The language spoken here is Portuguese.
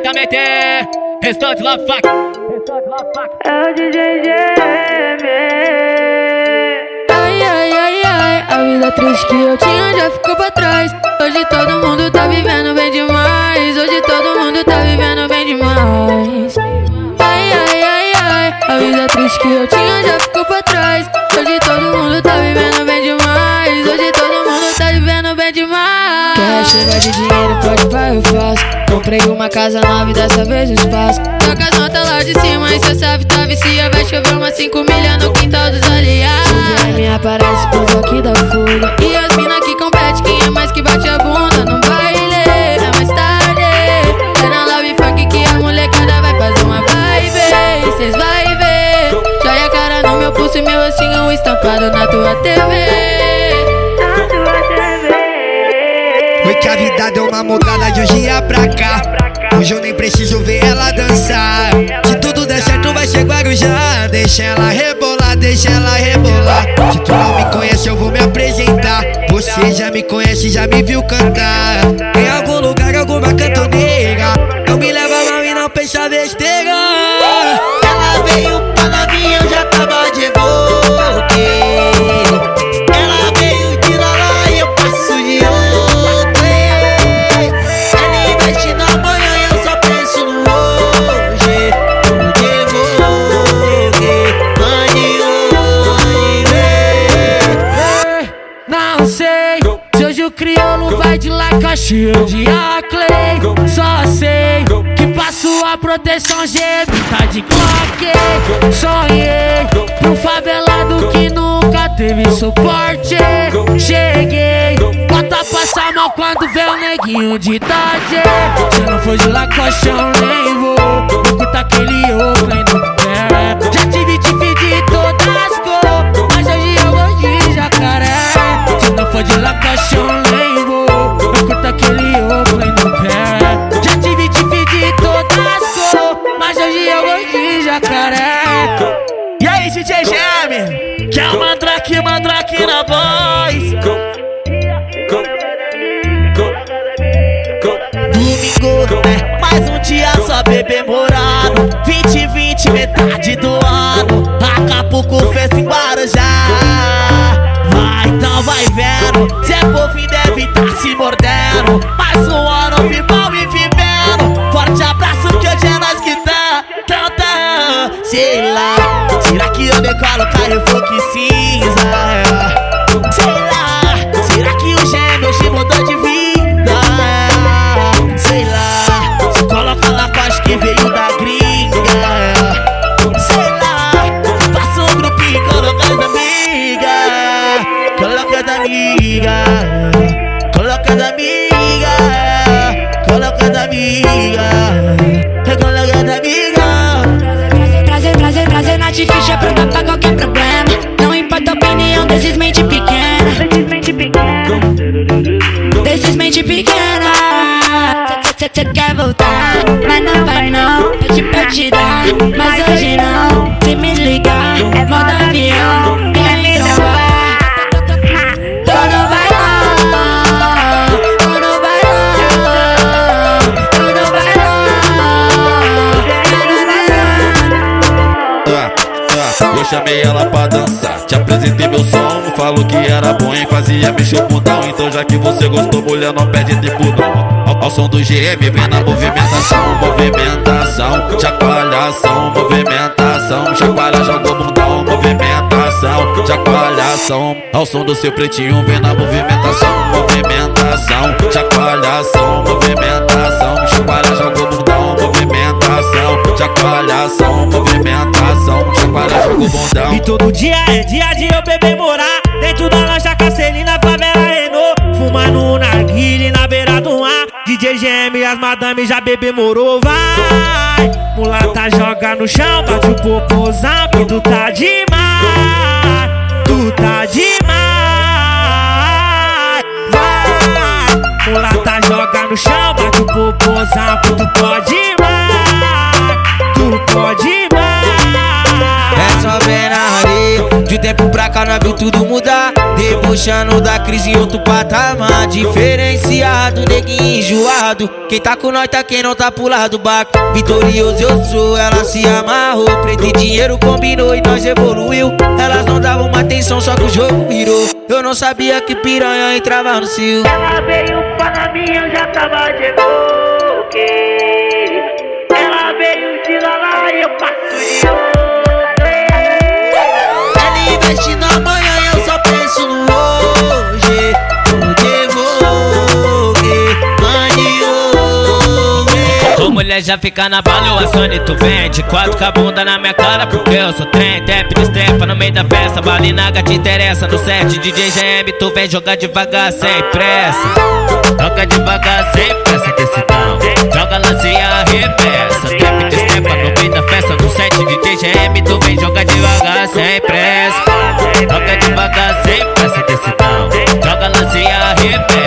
diretamente. Restante Love Fuck. É o DJ GM. Ai, ai, ai, ai, a vida triste que eu tinha já ficou pra trás. Hoje todo mundo tá vivendo bem demais. Hoje todo mundo tá vivendo bem demais. Ai, ai, ai, ai, a vida triste que eu tinha já ficou pra trás. Hoje todo mundo tá vivendo bem demais. Hoje todo mundo tá vivendo bem demais. Quer chegar de dinheiro, pode vai, eu faço. Comprei uma casa nova e dessa vez espaço. Toca as notas lá de cima e cê sabe, tá vicia. Vai chover umas 5 milhas no quintal dos aliados. O me aparece com o rock da fuga. E as mina que compete, quem é mais que bate a bunda no baile. É mais tarde. É na love funk que a molecada vai fazer uma vibe. Cês vai ver. Joia cara no meu pulso e meu rostinho estampado na tua TV. Que a vida deu uma mudada de um dia pra cá. Hoje eu nem preciso ver ela dançar. Se tudo der certo, vai ser Guarujá. Deixa ela rebolar, deixa ela rebolar. Se tu não me conhece, eu vou me apresentar. Você já me conhece, já me viu cantar. Em algum lugar, alguma cantoneira. Sei. Se hoje o crioulo vai de laca cheio de aclei. Só sei que passo a proteção GM tá de Glock. Sonhei pro favelado que nunca teve suporte. Cheguei, bota passar mal quando vê o neguinho de Dodge. Se não for de lacoste, eu nem vou. Vou aquele Oakland no pé. Já tive jacaré. E aí, DJ Geme? Que é o Mandrake, Mandrake na voz. Domingo é mais um dia só bebê morado 2020, metade do ano Acapulco festa em Guarujá Vai, então vai vendo Se é fofinho deve tá se mordendo Mais um ano vival e que eu decolo Carrefour cinza? Sei lá, será que o gêmeo te mudou de vida? Sei lá, se coloca lá acho que veio da gringa. Sei lá, passa um grupinho, amigas. Coloca as amigas, coloca as amigas, coloca as amigas, coloca as amigas. Mas it made you chamei ela pra dançar, te apresentei meu som, falou que era bom e fazia mexer o bundão. Então já que você gostou, mulher, não perde tempo não. Ao, ao som do GM, vem na movimentação, movimentação, chacoalhação, movimentação, chacoalha, joga o bundão, movimentação, chacoalhação. Ao som do seu pretinho, vem na movimentação, movimentação, chacoalhação, movimentação, chacoalha, joga o bundão, movimentação, chacoalhação, movimentação, chacoalha, joga o bundão. E todo dia é dia de eu beber morar Dentro da lancha Cacelina, favela Renault. Fumando um narguile na beira do mar. DJ GM e as madame já bebê morou Vai, mulata joga no chão. Bate o popozão que tu tá demais. Tu tá demais. Vai, mulata joga no chão. Bate o popozão tempo pra cá nós viu tudo mudar. Debochando da crise em outro patamar. Diferenciado, neguinho enjoado. Quem tá com nós tá quem não tá pro lado. Do baco. Vitorioso eu sou, ela se amarrou. Preto e dinheiro combinou e nós evoluiu. Elas não davam uma atenção, só que o jogo virou. Eu não sabia que piranha entrava no cio. Ela veio para mim, eu já tava de boque. Ela veio de lá lá e eu passo Ela investindo amanhã eu só penso no hoje devolver, mande hoje. Tua mulher já fica na bala, eu assone, tu vende Quatro com a bunda na minha cara, porque eu sou trem Tap de estrepa no meio da festa, balinaga te interessa No set, DJ GM, tu vem jogar devagar, sem pressa. Toca devagar billete.